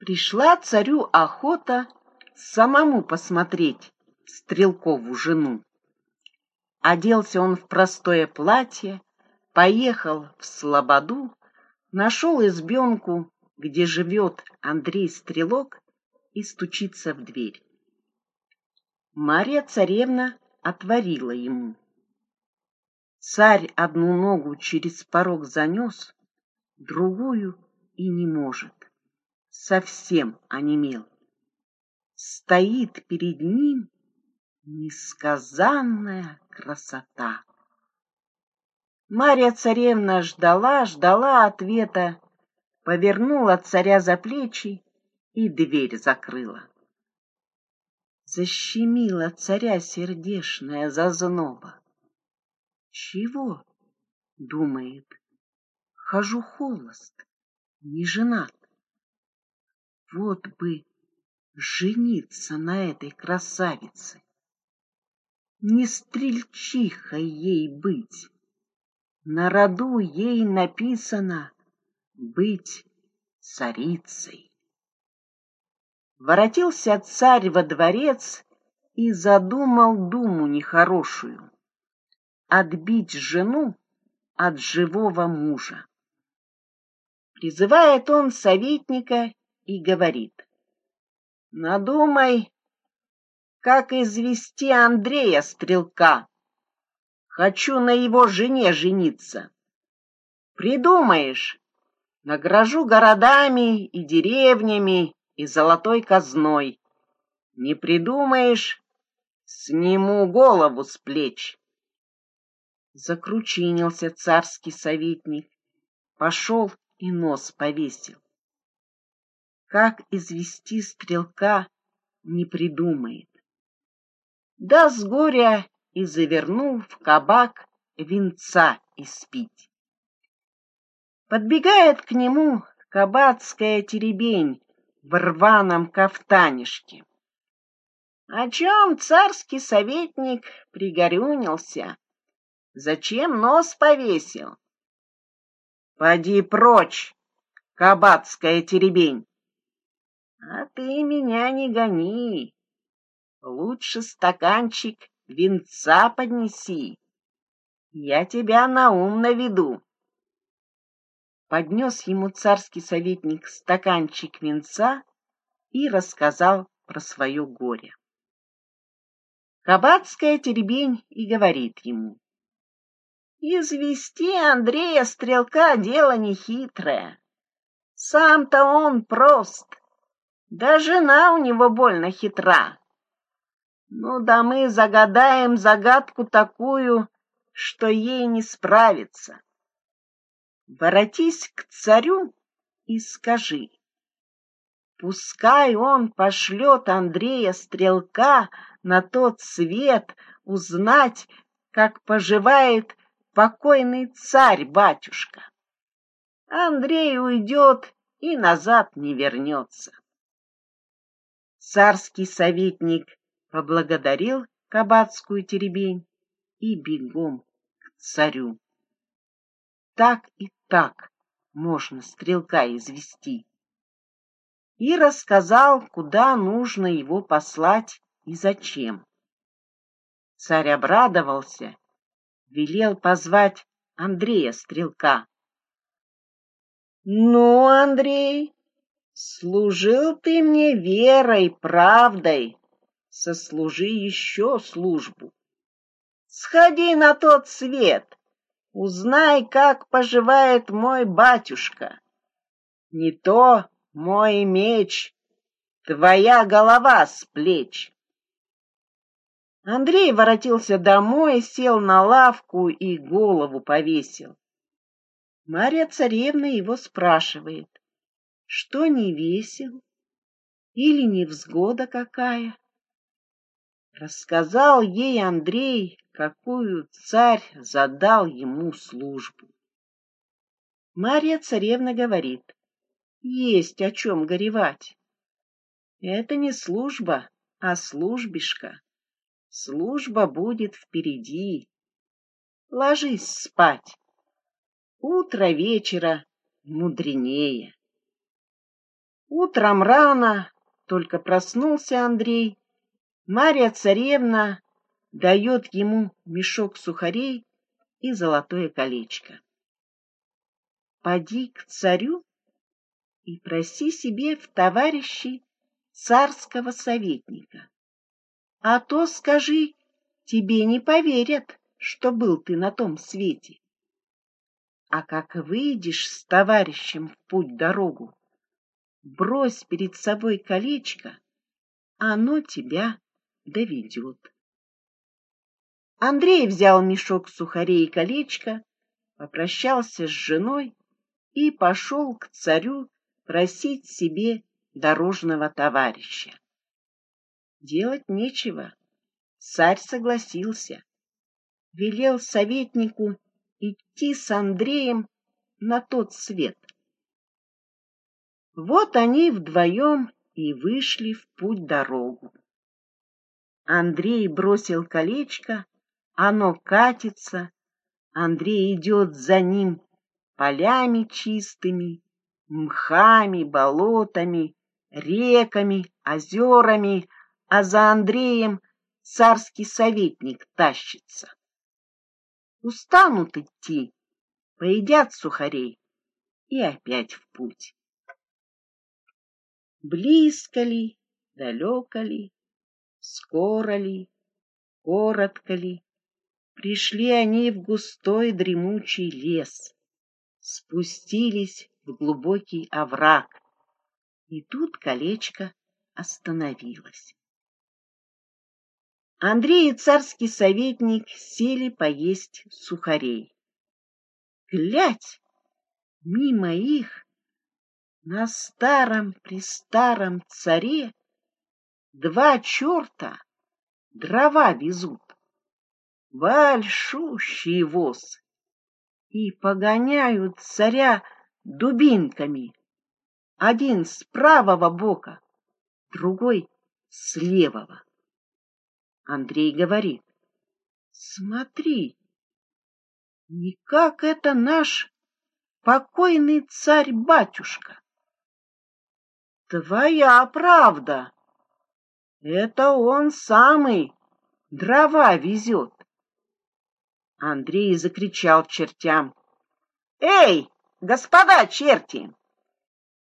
Пришла царю охота самому посмотреть стрелкову жену. Оделся он в простое платье, поехал в Слободу, нашел избенку, где живет Андрей Стрелок, и стучится в дверь. Марья царевна отворила ему. Царь одну ногу через порог занес, другую и не может. Совсем онемел. Стоит перед ним несказанная красота. Марья царевна ждала, ждала ответа, повернула царя за плечи и дверь закрыла. Защемила царя сердешная зазноба. Чего? Думает. Хожу холост, не женат. Вот бы жениться на этой красавице. Не стрельчихой ей быть. На роду ей написано быть царицей. Воротился царь во дворец и задумал думу нехорошую — отбить жену от живого мужа. Призывает он советника и говорит, «Надумай, как извести Андрея Стрелка, Хочу на его жене жениться. Придумаешь, награжу городами и деревнями и золотой казной. Не придумаешь, сниму голову с плеч. Закручинился царский советник, пошел и нос повесил. Как извести стрелка, не придумает. Да с горя и завернул в кабак винца испить. Подбегает к нему кабацкая теребень в рваном кафтанишке. О чем царский советник пригорюнился? Зачем нос повесил? Поди прочь, кабацкая теребень. А ты меня не гони. Лучше стаканчик венца поднеси. Я тебя на ум наведу. Поднес ему царский советник стаканчик венца и рассказал про свое горе. Кабацкая теребень и говорит ему. Извести Андрея Стрелка дело нехитрое. Сам-то он прост, да жена у него больно хитра. Ну да мы загадаем загадку такую, что ей не справиться. Воротись к царю и скажи. Пускай он пошлет Андрея Стрелка на тот свет узнать, как поживает покойный царь-батюшка. Андрей уйдет и назад не вернется. Царский советник поблагодарил кабацкую теребень и бегом к царю. Так и так можно стрелка извести. И рассказал, куда нужно его послать и зачем. Царь обрадовался, велел позвать Андрея Стрелка. «Ну, Андрей, служил ты мне верой, правдой, сослужи еще службу. Сходи на тот свет, узнай, как поживает мой батюшка. Не то мой меч, твоя голова с плеч. Андрей воротился домой, сел на лавку и голову повесил. Марья царевна его спрашивает, что не весел или невзгода какая. Рассказал ей Андрей, какую царь задал ему службу. Марья царевна говорит, есть о чем горевать. Это не служба, а службишка. Служба будет впереди. Ложись спать. Утро вечера мудренее. Утром рано, только проснулся Андрей, Марья царевна дает ему мешок сухарей и золотое колечко. Поди к царю и проси себе в товарищи царского советника. А то, скажи, тебе не поверят, что был ты на том свете. А как выйдешь с товарищем в путь-дорогу, брось перед собой колечко, оно тебя доведет. Андрей взял мешок сухарей и колечко, попрощался с женой и пошел к царю просить себе дорожного товарища. Делать нечего. Царь согласился. Велел советнику идти с Андреем на тот свет. Вот они вдвоем и вышли в путь-дорогу. Андрей бросил колечко, оно катится, Андрей идет за ним полями чистыми, мхами, болотами, реками, озерами, а за Андреем царский советник тащится. Устанут идти, поедят сухарей и опять в путь. Близко ли, далеко ли, скоро ли, коротко ли, пришли они в густой дремучий лес, спустились в глубокий овраг, и тут колечко остановилось. Андрей и царский советник сели поесть сухарей. Глядь, мимо их на старом-престаром царе два черта дрова везут, большущий воз, и погоняют царя дубинками. Один с правого бока, другой с левого. Андрей говорит, смотри, не как это наш покойный царь-батюшка. Твоя правда. Это он самый дрова везет. Андрей закричал чертям. Эй, господа черти!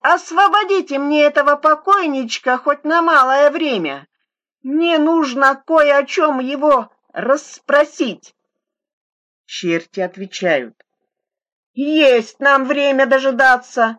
Освободите мне этого покойничка хоть на малое время. Мне нужно кое о чем его расспросить. Черти отвечают. Есть нам время дожидаться.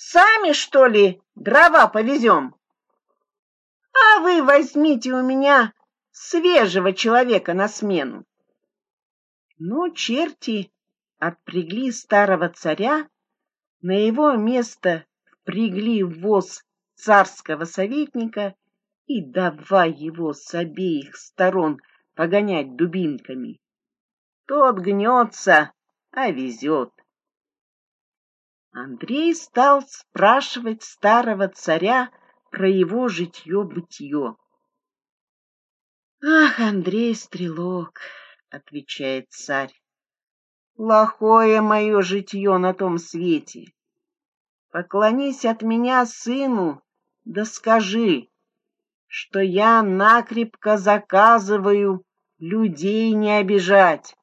Сами, что ли, дрова повезем? А вы возьмите у меня свежего человека на смену. Ну, черти отпрягли старого царя, на его место впрягли воз царского советника и давай его с обеих сторон погонять дубинками. Тот гнется, а везет. Андрей стал спрашивать старого царя про его житье-бытье. «Ах, Андрей Стрелок!» — отвечает царь. «Плохое мое житье на том свете. Поклонись от меня сыну, да скажи, что я накрепко заказываю людей не обижать,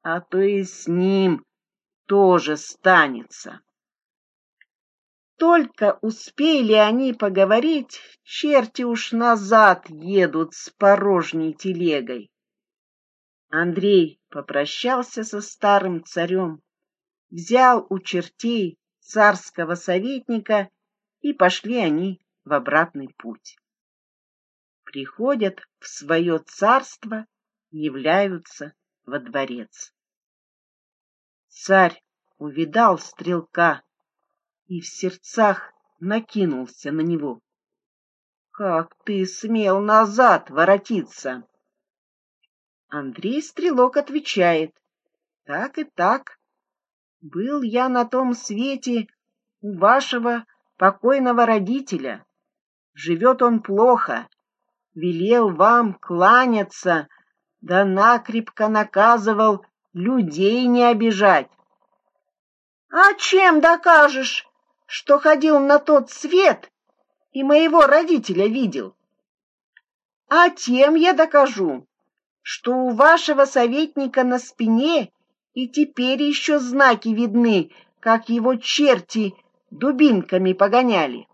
а то и с ним тоже станется. Только успели они поговорить, черти уж назад едут с порожней телегой. Андрей попрощался со старым царем, взял у чертей царского советника, и пошли они в обратный путь. Приходят в свое царство, являются во дворец. Царь увидал стрелка и в сердцах накинулся на него. Как ты смел назад воротиться? Андрей Стрелок отвечает. Так и так. Был я на том свете у вашего покойного родителя. Живет он плохо. Велел вам кланяться, да накрепко наказывал людей не обижать. А чем докажешь, что ходил на тот свет и моего родителя видел. А тем я докажу, что у вашего советника на спине и теперь еще знаки видны, как его черти дубинками погоняли.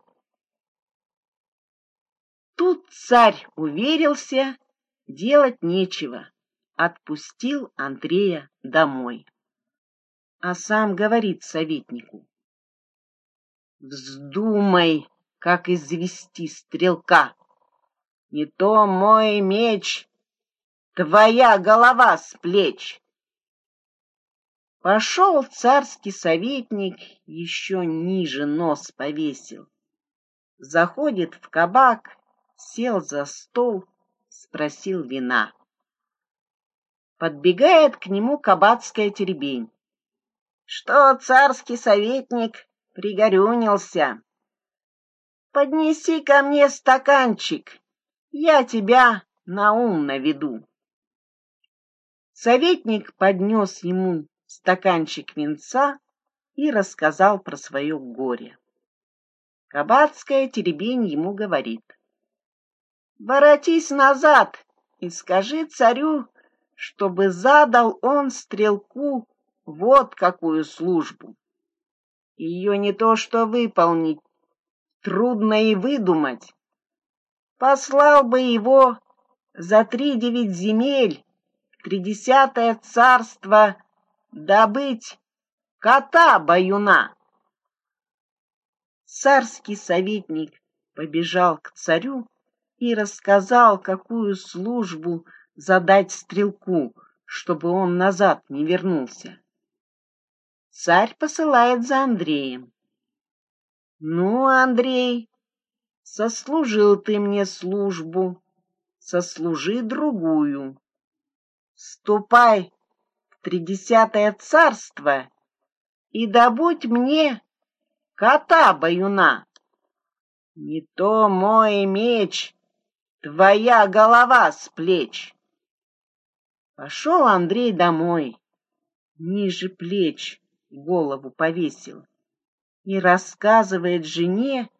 Тут царь уверился, делать нечего, отпустил Андрея домой. А сам говорит советнику, «Вздумай, как извести стрелка, не то мой меч, твоя голова с плеч». Пошел царский советник, еще ниже нос повесил. Заходит в кабак, сел за стол, спросил вина. Подбегает к нему кабацкая теребень. Что царский советник пригорюнился? Поднеси ко мне стаканчик, я тебя на ум наведу. Советник поднес ему стаканчик винца и рассказал про свое горе. Кабацкая теребень ему говорит. «Воротись назад и скажи царю, чтобы задал он стрелку вот какую службу. Ее не то что выполнить, трудно и выдумать. Послал бы его за три девять земель, тридесятое царство добыть кота-баюна. Царский советник побежал к царю и рассказал, какую службу задать стрелку, чтобы он назад не вернулся. Царь посылает за Андреем. Ну, Андрей, сослужил ты мне службу, сослужи другую. Ступай тридесятое царство и добудь мне кота-баюна. Не то мой меч, твоя голова с плеч. Пошел Андрей домой, ниже плеч голову повесил и рассказывает жене,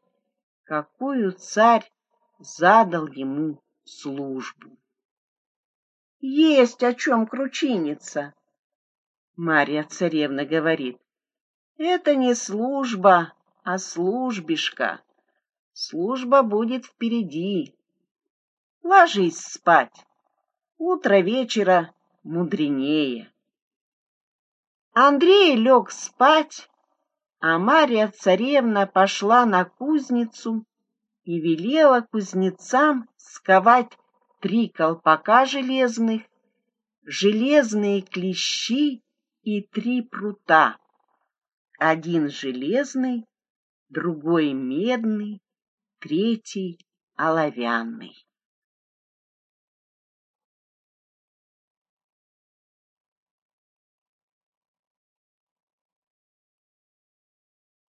какую царь задал ему службу. Есть о чем кручиниться, Марья царевна говорит. Это не служба, а службишка. Служба будет впереди. Ложись спать. Утро вечера мудренее. Андрей лег спать, а Марья царевна пошла на кузницу и велела кузнецам сковать три колпака железных, железные клещи и три прута. Один железный, другой медный, третий оловянный.